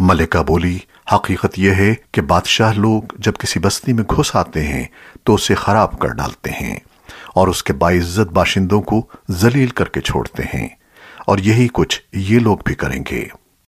ملکہ بولی، حقیقت یہ ہے کہ بادشاہ لوگ جب کسی بستی میں گھس آتے ہیں تو اسے خراب کر ڈالتے ہیں اور اس کے باعزت باشندوں کو ذلیل کر کے چھوڑتے ہیں اور یہی کچھ یہ لوگ بھی کریں گے۔